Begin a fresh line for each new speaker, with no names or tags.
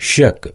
щек.